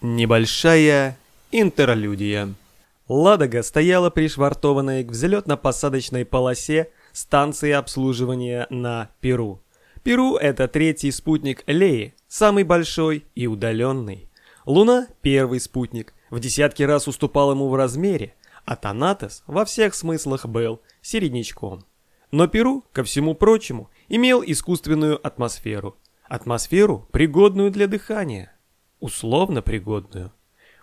Небольшая интерлюдия. Ладога стояла пришвартованной к взлетно-посадочной полосе станции обслуживания на Перу. Перу – это третий спутник Леи, самый большой и удаленный. Луна – первый спутник, в десятки раз уступал ему в размере, а Танатос во всех смыслах был середнячком. Но Перу, ко всему прочему, имел искусственную атмосферу. Атмосферу, пригодную для дыхания условно пригодную.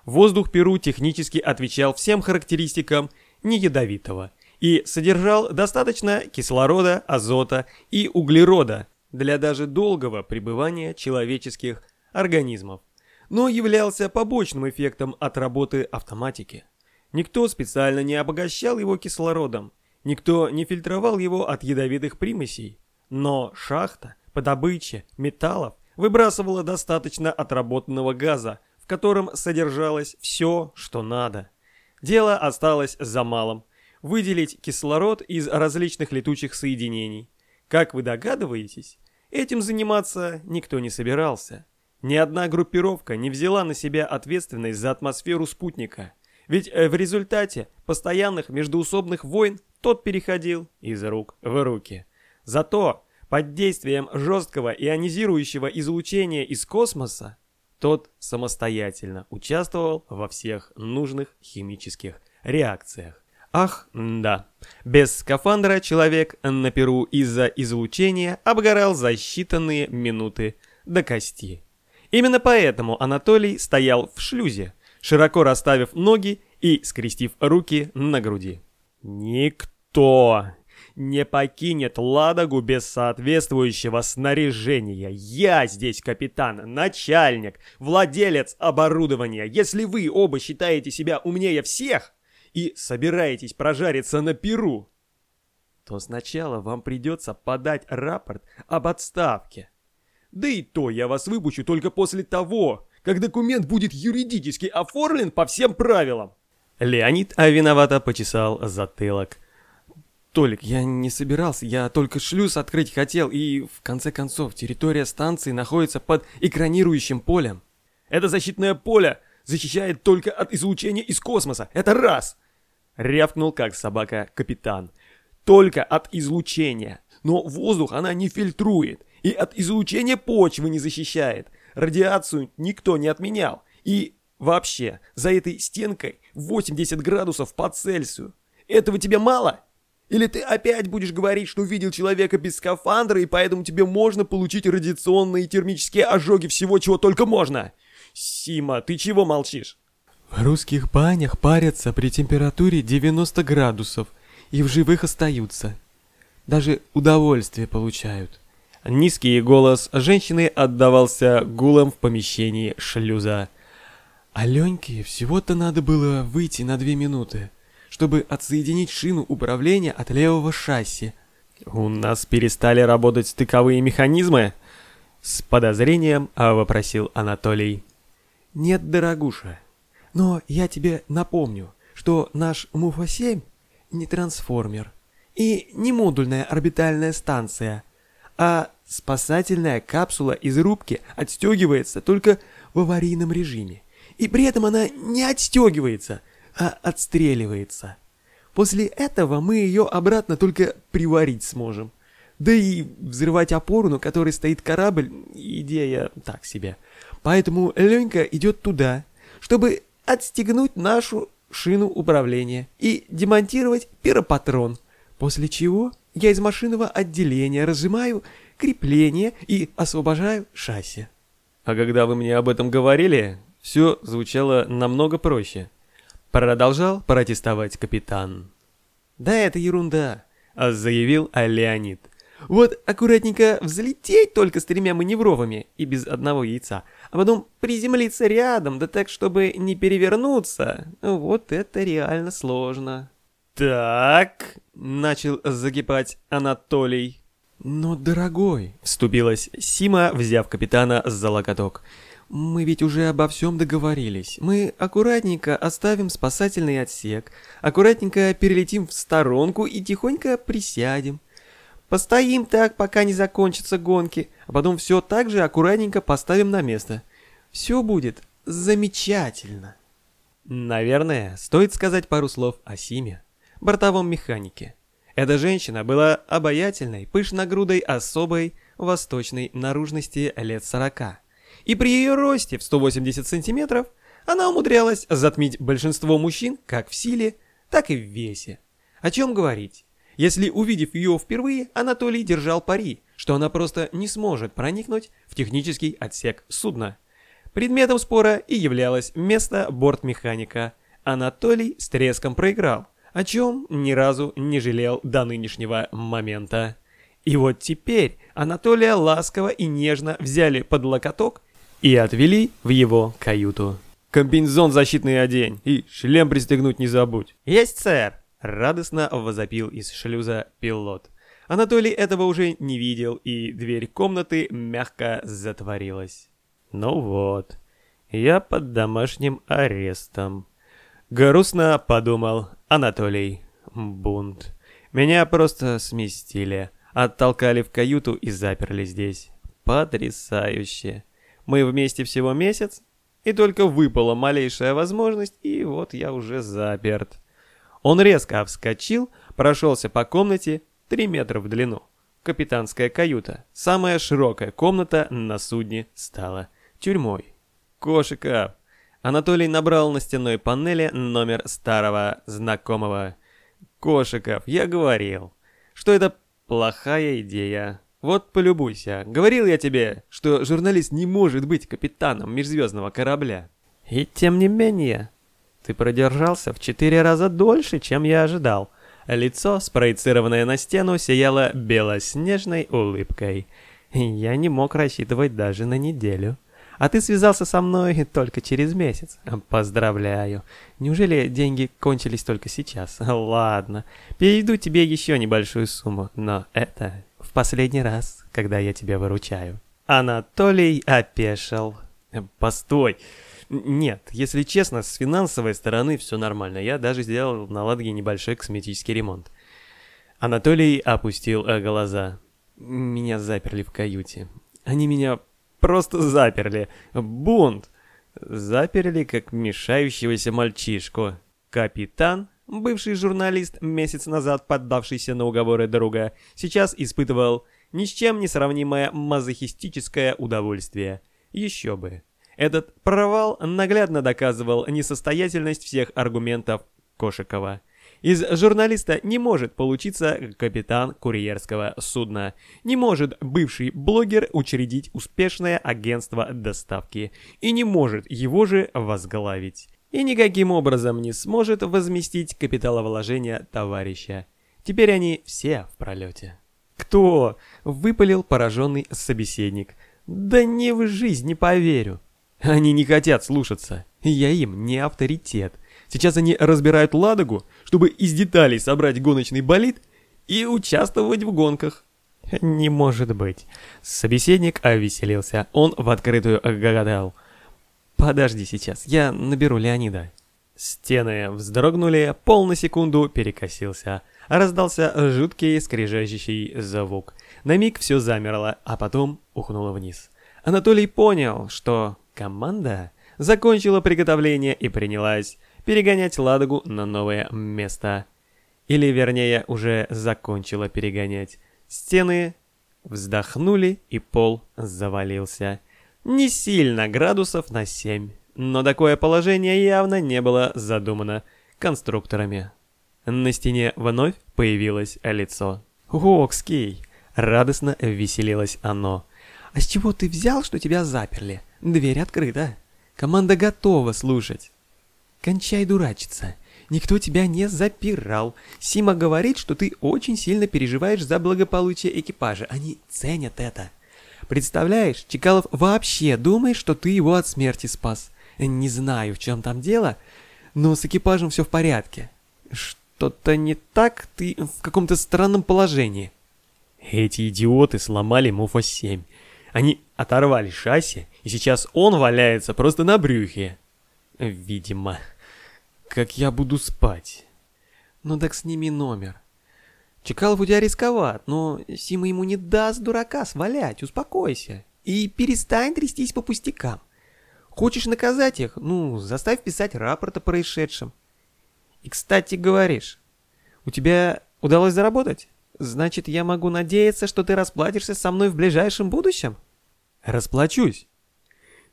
Воздух Перу технически отвечал всем характеристикам неядовитого и содержал достаточно кислорода, азота и углерода для даже долгого пребывания человеческих организмов, но являлся побочным эффектом от работы автоматики. Никто специально не обогащал его кислородом, никто не фильтровал его от ядовитых примесей, но шахта по добыче металлов выбрасывала достаточно отработанного газа, в котором содержалось все, что надо. Дело осталось за малым – выделить кислород из различных летучих соединений. Как вы догадываетесь, этим заниматься никто не собирался. Ни одна группировка не взяла на себя ответственность за атмосферу спутника, ведь э, в результате постоянных междуусобных войн тот переходил из рук в руки. Зато под действием жесткого ионизирующего излучения из космоса, тот самостоятельно участвовал во всех нужных химических реакциях. Ах, да. Без скафандра человек на Перу из-за излучения обгорал за считанные минуты до кости. Именно поэтому Анатолий стоял в шлюзе, широко расставив ноги и скрестив руки на груди. Никто не покинет Ладогу без соответствующего снаряжения. Я здесь капитан, начальник, владелец оборудования. Если вы оба считаете себя умнее всех и собираетесь прожариться на Перу, то сначала вам придется подать рапорт об отставке. Да и то я вас выпущу только после того, как документ будет юридически оформлен по всем правилам. Леонид а виновато почесал затылок. Толик, я не собирался, я только шлюз открыть хотел, и в конце концов территория станции находится под экранирующим полем. Это защитное поле защищает только от излучения из космоса, это раз! Рявкнул как собака капитан. Только от излучения, но воздух она не фильтрует, и от излучения почвы не защищает. Радиацию никто не отменял, и вообще за этой стенкой 80 градусов по Цельсию. Этого тебе мало? Или ты опять будешь говорить, что видел человека без скафандра, и поэтому тебе можно получить радиационные и термические ожоги всего, чего только можно? Сима, ты чего молчишь? В русских банях парятся при температуре 90 градусов и в живых остаются. Даже удовольствие получают. Низкий голос женщины отдавался гулом в помещении шлюза. Аленьке всего-то надо было выйти на две минуты чтобы отсоединить шину управления от левого шасси. «У нас перестали работать стыковые механизмы?» С подозрением вопросил Анатолий. «Нет, дорогуша, но я тебе напомню, что наш МУФа-7 не трансформер и не модульная орбитальная станция, а спасательная капсула из рубки отстегивается только в аварийном режиме. И при этом она не отстегивается – а отстреливается. После этого мы ее обратно только приварить сможем. Да и взрывать опору, на которой стоит корабль, идея так себе. Поэтому Ленька идет туда, чтобы отстегнуть нашу шину управления и демонтировать пиропатрон. После чего я из машинного отделения разжимаю крепление и освобождаю шасси. А когда вы мне об этом говорили, все звучало намного проще. Продолжал протестовать капитан. «Да это ерунда», — заявил Леонид. «Вот аккуратненько взлететь только с тремя маневровыми и без одного яйца, а потом приземлиться рядом, да так, чтобы не перевернуться, вот это реально сложно». «Так», — начал закипать Анатолий. «Но, дорогой», — вступилась Сима, взяв капитана за локоток, — мы ведь уже обо всем договорились. Мы аккуратненько оставим спасательный отсек, аккуратненько перелетим в сторонку и тихонько присядем. Постоим так, пока не закончатся гонки, а потом все так же аккуратненько поставим на место. Все будет замечательно. Наверное, стоит сказать пару слов о Симе, бортовом механике. Эта женщина была обаятельной, пышногрудой особой восточной наружности лет 40. И при ее росте в 180 сантиметров она умудрялась затмить большинство мужчин как в силе, так и в весе. О чем говорить? Если, увидев ее впервые, Анатолий держал пари, что она просто не сможет проникнуть в технический отсек судна. Предметом спора и являлось место бортмеханика. Анатолий с треском проиграл, о чем ни разу не жалел до нынешнего момента. И вот теперь Анатолия ласково и нежно взяли под локоток и отвели в его каюту. «Комбинезон защитный одень и шлем пристегнуть не забудь». «Есть, сэр!» — радостно возопил из шлюза пилот. Анатолий этого уже не видел, и дверь комнаты мягко затворилась. Ну вот, я под домашним арестом. Грустно подумал Анатолий. Бунт. Меня просто сместили, оттолкали в каюту и заперли здесь. Потрясающе. Мы вместе всего месяц, и только выпала малейшая возможность, и вот я уже заперт. Он резко вскочил, прошелся по комнате, 3 метра в длину. Капитанская каюта, самая широкая комната на судне, стала тюрьмой. Кошиков. Анатолий набрал на стенной панели номер старого знакомого. Кошиков, я говорил, что это плохая идея. Вот полюбуйся. Говорил я тебе, что журналист не может быть капитаном межзвездного корабля. И тем не менее, ты продержался в четыре раза дольше, чем я ожидал. Лицо, спроецированное на стену, сияло белоснежной улыбкой. Я не мог рассчитывать даже на неделю. А ты связался со мной только через месяц. Поздравляю. Неужели деньги кончились только сейчас? Ладно, перейду тебе еще небольшую сумму, но это в последний раз, когда я тебя выручаю. Анатолий опешил. Постой. Нет, если честно, с финансовой стороны все нормально. Я даже сделал на Ладге небольшой косметический ремонт. Анатолий опустил глаза. Меня заперли в каюте. Они меня просто заперли. Бунт. Заперли, как мешающегося мальчишку. Капитан, бывший журналист, месяц назад поддавшийся на уговоры друга, сейчас испытывал ни с чем не сравнимое мазохистическое удовольствие. Еще бы. Этот провал наглядно доказывал несостоятельность всех аргументов Кошикова. Из журналиста не может получиться капитан курьерского судна. Не может бывший блогер учредить успешное агентство доставки. И не может его же возглавить. И никаким образом не сможет возместить капиталовложения товарища. Теперь они все в пролете. «Кто?» — выпалил пораженный собеседник. «Да не в жизнь не поверю». Они не хотят слушаться. Я им не авторитет. Сейчас они разбирают Ладогу, чтобы из деталей собрать гоночный болид и участвовать в гонках. Не может быть. Собеседник овеселился. Он в открытую гоготал. Подожди сейчас, я наберу Леонида. Стены вздрогнули, пол на секунду перекосился. Раздался жуткий скрежещущий звук. На миг все замерло, а потом ухнуло вниз. Анатолий понял, что команда закончила приготовление и принялась перегонять Ладогу на новое место. Или, вернее, уже закончила перегонять. Стены вздохнули, и пол завалился. Не сильно, градусов на 7. Но такое положение явно не было задумано конструкторами. На стене вновь появилось лицо. «Окский!» — радостно веселилось оно. «А с чего ты взял, что тебя заперли? Дверь открыта. Команда готова слушать». Кончай дурачиться. Никто тебя не запирал. Сима говорит, что ты очень сильно переживаешь за благополучие экипажа. Они ценят это. Представляешь, Чекалов вообще думает, что ты его от смерти спас. Не знаю, в чем там дело, но с экипажем все в порядке. Что-то не так, ты в каком-то странном положении. Эти идиоты сломали Муфа-7. Они оторвали шасси, и сейчас он валяется просто на брюхе. Видимо. Как я буду спать? Ну так сними номер. Чекалов у тебя рисковат, но Сима ему не даст дурака свалять, успокойся. И перестань трястись по пустякам. Хочешь наказать их? Ну, заставь писать рапорт о происшедшем. И, кстати, говоришь, у тебя удалось заработать? Значит, я могу надеяться, что ты расплатишься со мной в ближайшем будущем? Расплачусь.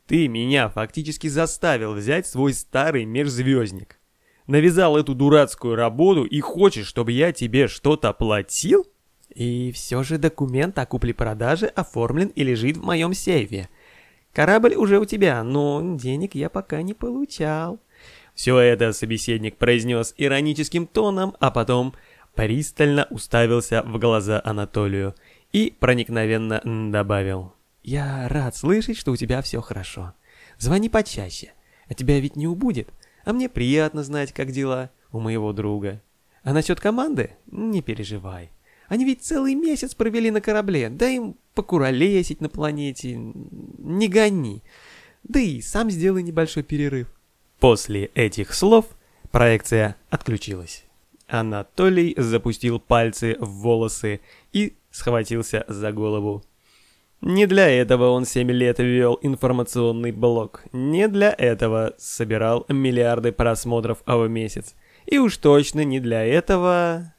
Ты меня фактически заставил взять свой старый межзвездник. Навязал эту дурацкую работу и хочешь, чтобы я тебе что-то платил? И все же документ о купле-продаже оформлен и лежит в моем сейфе. Корабль уже у тебя, но денег я пока не получал. Все это собеседник произнес ироническим тоном, а потом пристально уставился в глаза Анатолию и проникновенно добавил. «Я рад слышать, что у тебя все хорошо. Звони почаще, а тебя ведь не убудет, а мне приятно знать, как дела у моего друга. А насчет команды не переживай. Они ведь целый месяц провели на корабле, дай им покуролесить на планете, не гони. Да и сам сделай небольшой перерыв». После этих слов проекция отключилась. Анатолий запустил пальцы в волосы и схватился за голову. Не для этого он 7 лет вел информационный блог. Не для этого собирал миллиарды просмотров в месяц. И уж точно не для этого...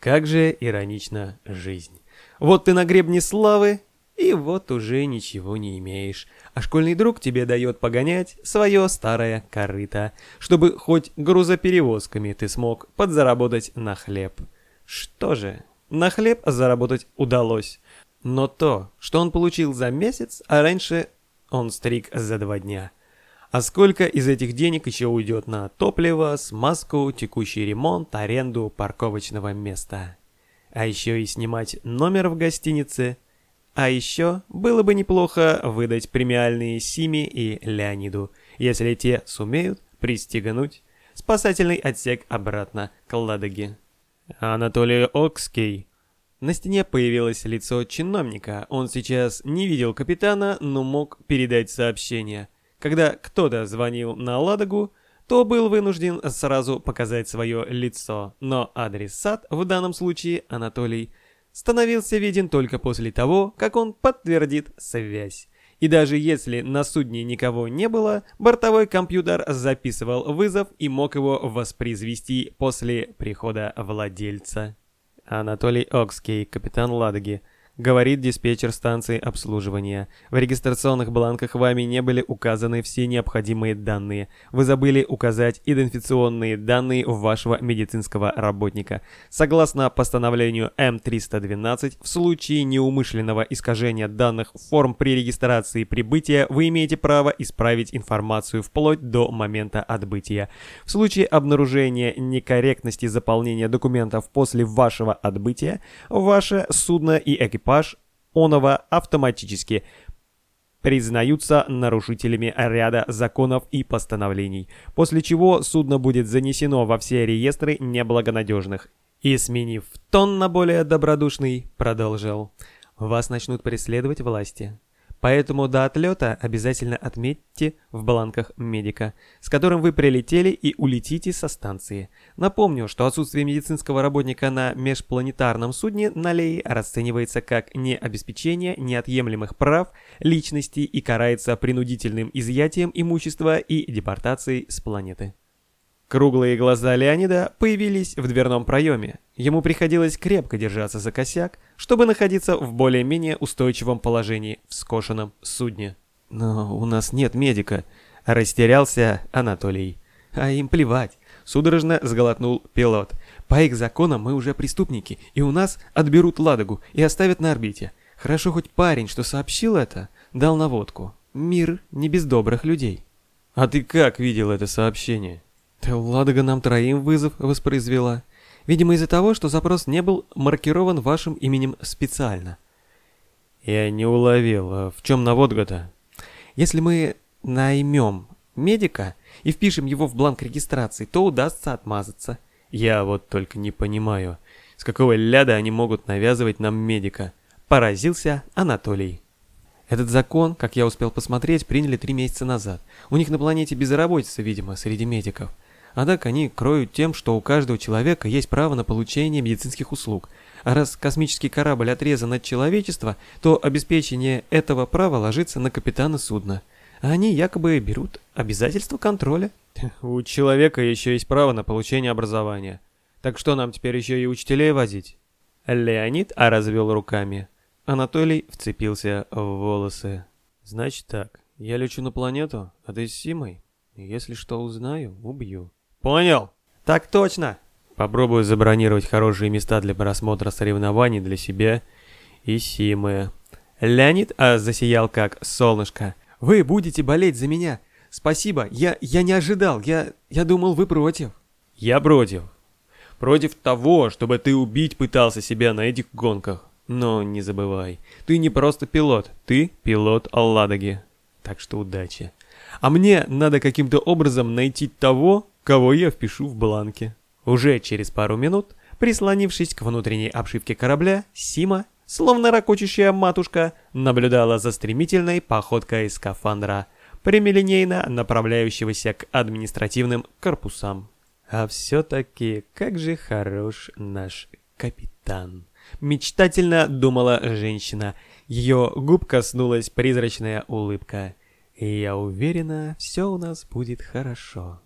Как же иронична жизнь. Вот ты на гребне славы, и вот уже ничего не имеешь. А школьный друг тебе дает погонять свое старое корыто, чтобы хоть грузоперевозками ты смог подзаработать на хлеб. Что же, на хлеб заработать удалось. Но то, что он получил за месяц, а раньше он стриг за два дня. А сколько из этих денег еще уйдет на топливо, смазку, текущий ремонт, аренду парковочного места? А еще и снимать номер в гостинице. А еще было бы неплохо выдать премиальные Симе и Леониду, если те сумеют пристегнуть спасательный отсек обратно к Ладоге. Анатолий Окский на стене появилось лицо чиновника. Он сейчас не видел капитана, но мог передать сообщение. Когда кто-то звонил на Ладогу, то был вынужден сразу показать свое лицо. Но адресат, в данном случае Анатолий, становился виден только после того, как он подтвердит связь. И даже если на судне никого не было, бортовой компьютер записывал вызов и мог его воспроизвести после прихода владельца. Анатолий Окский, капитан Ладоги. Говорит диспетчер станции обслуживания. В регистрационных бланках вами не были указаны все необходимые данные. Вы забыли указать идентификационные данные вашего медицинского работника. Согласно постановлению М312, в случае неумышленного искажения данных форм при регистрации прибытия, вы имеете право исправить информацию вплоть до момента отбытия. В случае обнаружения некорректности заполнения документов после вашего отбытия, ваше судно и экипаж экипаж Онова автоматически признаются нарушителями ряда законов и постановлений, после чего судно будет занесено во все реестры неблагонадежных. И, сменив тон на более добродушный, продолжил. Вас начнут преследовать власти. Поэтому до отлета обязательно отметьте в бланках медика, с которым вы прилетели и улетите со станции. Напомню, что отсутствие медицинского работника на межпланетарном судне на Лее расценивается как необеспечение неотъемлемых прав личности и карается принудительным изъятием имущества и депортацией с планеты. Круглые глаза Леонида появились в дверном проеме. Ему приходилось крепко держаться за косяк, чтобы находиться в более-менее устойчивом положении в скошенном судне. «Но у нас нет медика», — растерялся Анатолий. «А им плевать», — судорожно сглотнул пилот. «По их законам мы уже преступники, и у нас отберут Ладогу и оставят на орбите. Хорошо хоть парень, что сообщил это, дал наводку. Мир не без добрых людей». «А ты как видел это сообщение?» Да Ладога нам троим вызов воспроизвела. Видимо, из-за того, что запрос не был маркирован вашим именем специально. Я не уловил. А в чем наводка-то? Если мы наймем медика и впишем его в бланк регистрации, то удастся отмазаться. Я вот только не понимаю, с какого ляда они могут навязывать нам медика. Поразился Анатолий. Этот закон, как я успел посмотреть, приняли три месяца назад. У них на планете безработица, видимо, среди медиков. А так они кроют тем, что у каждого человека есть право на получение медицинских услуг. А раз космический корабль отрезан от человечества, то обеспечение этого права ложится на капитана судна. они якобы берут обязательство контроля. У человека еще есть право на получение образования. Так что нам теперь еще и учителей возить? Леонид а развел руками. Анатолий вцепился в волосы. Значит так, я лечу на планету, а ты с Симой. Если что узнаю, убью. Понял? Так точно. Попробую забронировать хорошие места для просмотра соревнований для себя и Симы. Леонид а засиял как солнышко. Вы будете болеть за меня. Спасибо, я, я не ожидал, я, я думал, вы против. Я против. Против того, чтобы ты убить пытался себя на этих гонках. Но не забывай, ты не просто пилот, ты пилот Алладоги. Так что удачи. А мне надо каким-то образом найти того, кого я впишу в бланке. Уже через пару минут, прислонившись к внутренней обшивке корабля, Сима, словно ракочущая матушка, наблюдала за стремительной походкой скафандра, прямолинейно направляющегося к административным корпусам. А все-таки, как же хорош наш капитан. Мечтательно думала женщина. Ее губ коснулась призрачная улыбка. И я уверена, все у нас будет хорошо.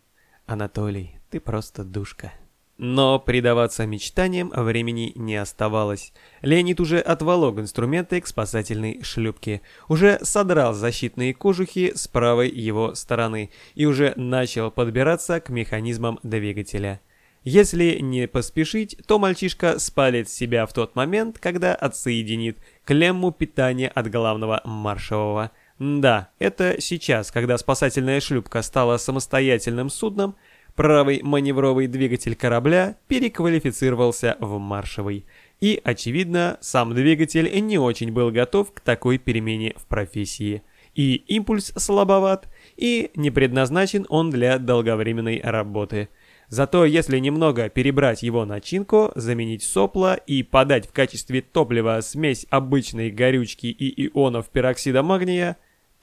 Анатолий, ты просто душка. Но предаваться мечтаниям времени не оставалось. Леонид уже отволок инструменты к спасательной шлюпке, уже содрал защитные кожухи с правой его стороны и уже начал подбираться к механизмам двигателя. Если не поспешить, то мальчишка спалит себя в тот момент, когда отсоединит клемму питания от главного маршевого. Да, это сейчас, когда спасательная шлюпка стала самостоятельным судном, Правый маневровый двигатель корабля переквалифицировался в маршевый. И, очевидно, сам двигатель не очень был готов к такой перемене в профессии. И импульс слабоват, и не предназначен он для долговременной работы. Зато если немного перебрать его начинку, заменить сопла и подать в качестве топлива смесь обычной горючки и ионов пероксида магния,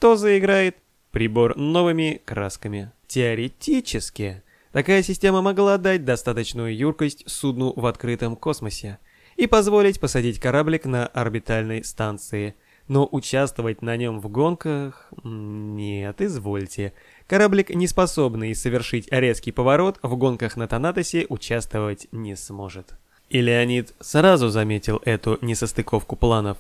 то заиграет прибор новыми красками. Теоретически, Такая система могла дать достаточную юркость судну в открытом космосе и позволить посадить кораблик на орбитальной станции. Но участвовать на нем в гонках... Нет, извольте. Кораблик, не способный совершить резкий поворот, в гонках на Танатосе участвовать не сможет. И Леонид сразу заметил эту несостыковку планов,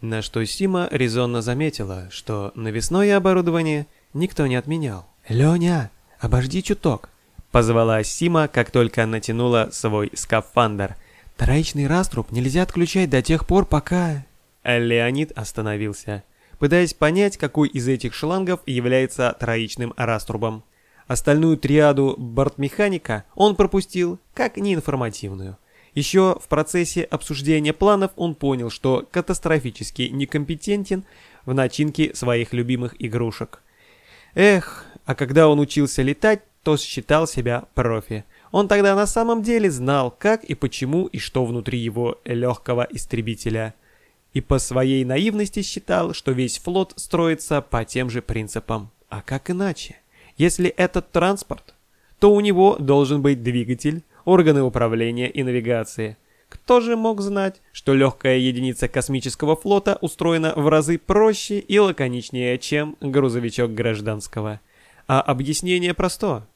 на что Сима резонно заметила, что навесное оборудование никто не отменял. «Леня, обожди чуток», Позвала Сима, как только натянула свой скафандр. «Троичный раструб нельзя отключать до тех пор, пока...» Леонид остановился, пытаясь понять, какой из этих шлангов является троичным раструбом. Остальную триаду бортмеханика он пропустил как неинформативную. Еще в процессе обсуждения планов он понял, что катастрофически некомпетентен в начинке своих любимых игрушек. Эх, а когда он учился летать, то считал себя профи. Он тогда на самом деле знал, как и почему и что внутри его легкого истребителя. И по своей наивности считал, что весь флот строится по тем же принципам. А как иначе? Если этот транспорт, то у него должен быть двигатель, органы управления и навигации. Кто же мог знать, что легкая единица космического флота устроена в разы проще и лаконичнее, чем грузовичок гражданского? А объяснение просто.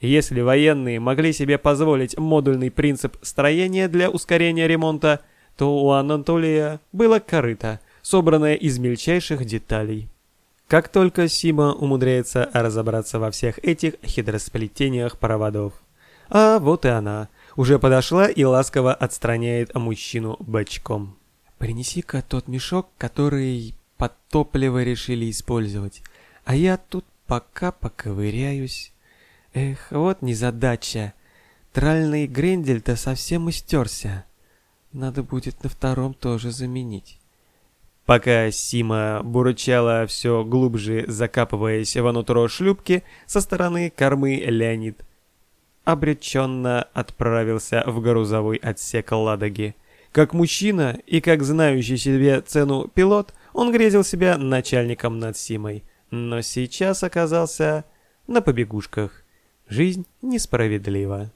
Если военные могли себе позволить модульный принцип строения для ускорения ремонта, то у Анатолия было корыто, собранное из мельчайших деталей. Как только Сима умудряется разобраться во всех этих хитросплетениях проводов. А вот и она, уже подошла и ласково отстраняет мужчину бочком. «Принеси-ка тот мешок, который под топливо решили использовать, а я тут пока поковыряюсь». Эх, вот незадача. Тральный грендель-то совсем истерся. Надо будет на втором тоже заменить. Пока Сима бурчала все глубже, закапываясь внутрь шлюпки, со стороны кормы Леонид обреченно отправился в грузовой отсек Ладоги. Как мужчина и как знающий себе цену пилот, он грезил себя начальником над Симой, но сейчас оказался на побегушках. Жизнь несправедлива.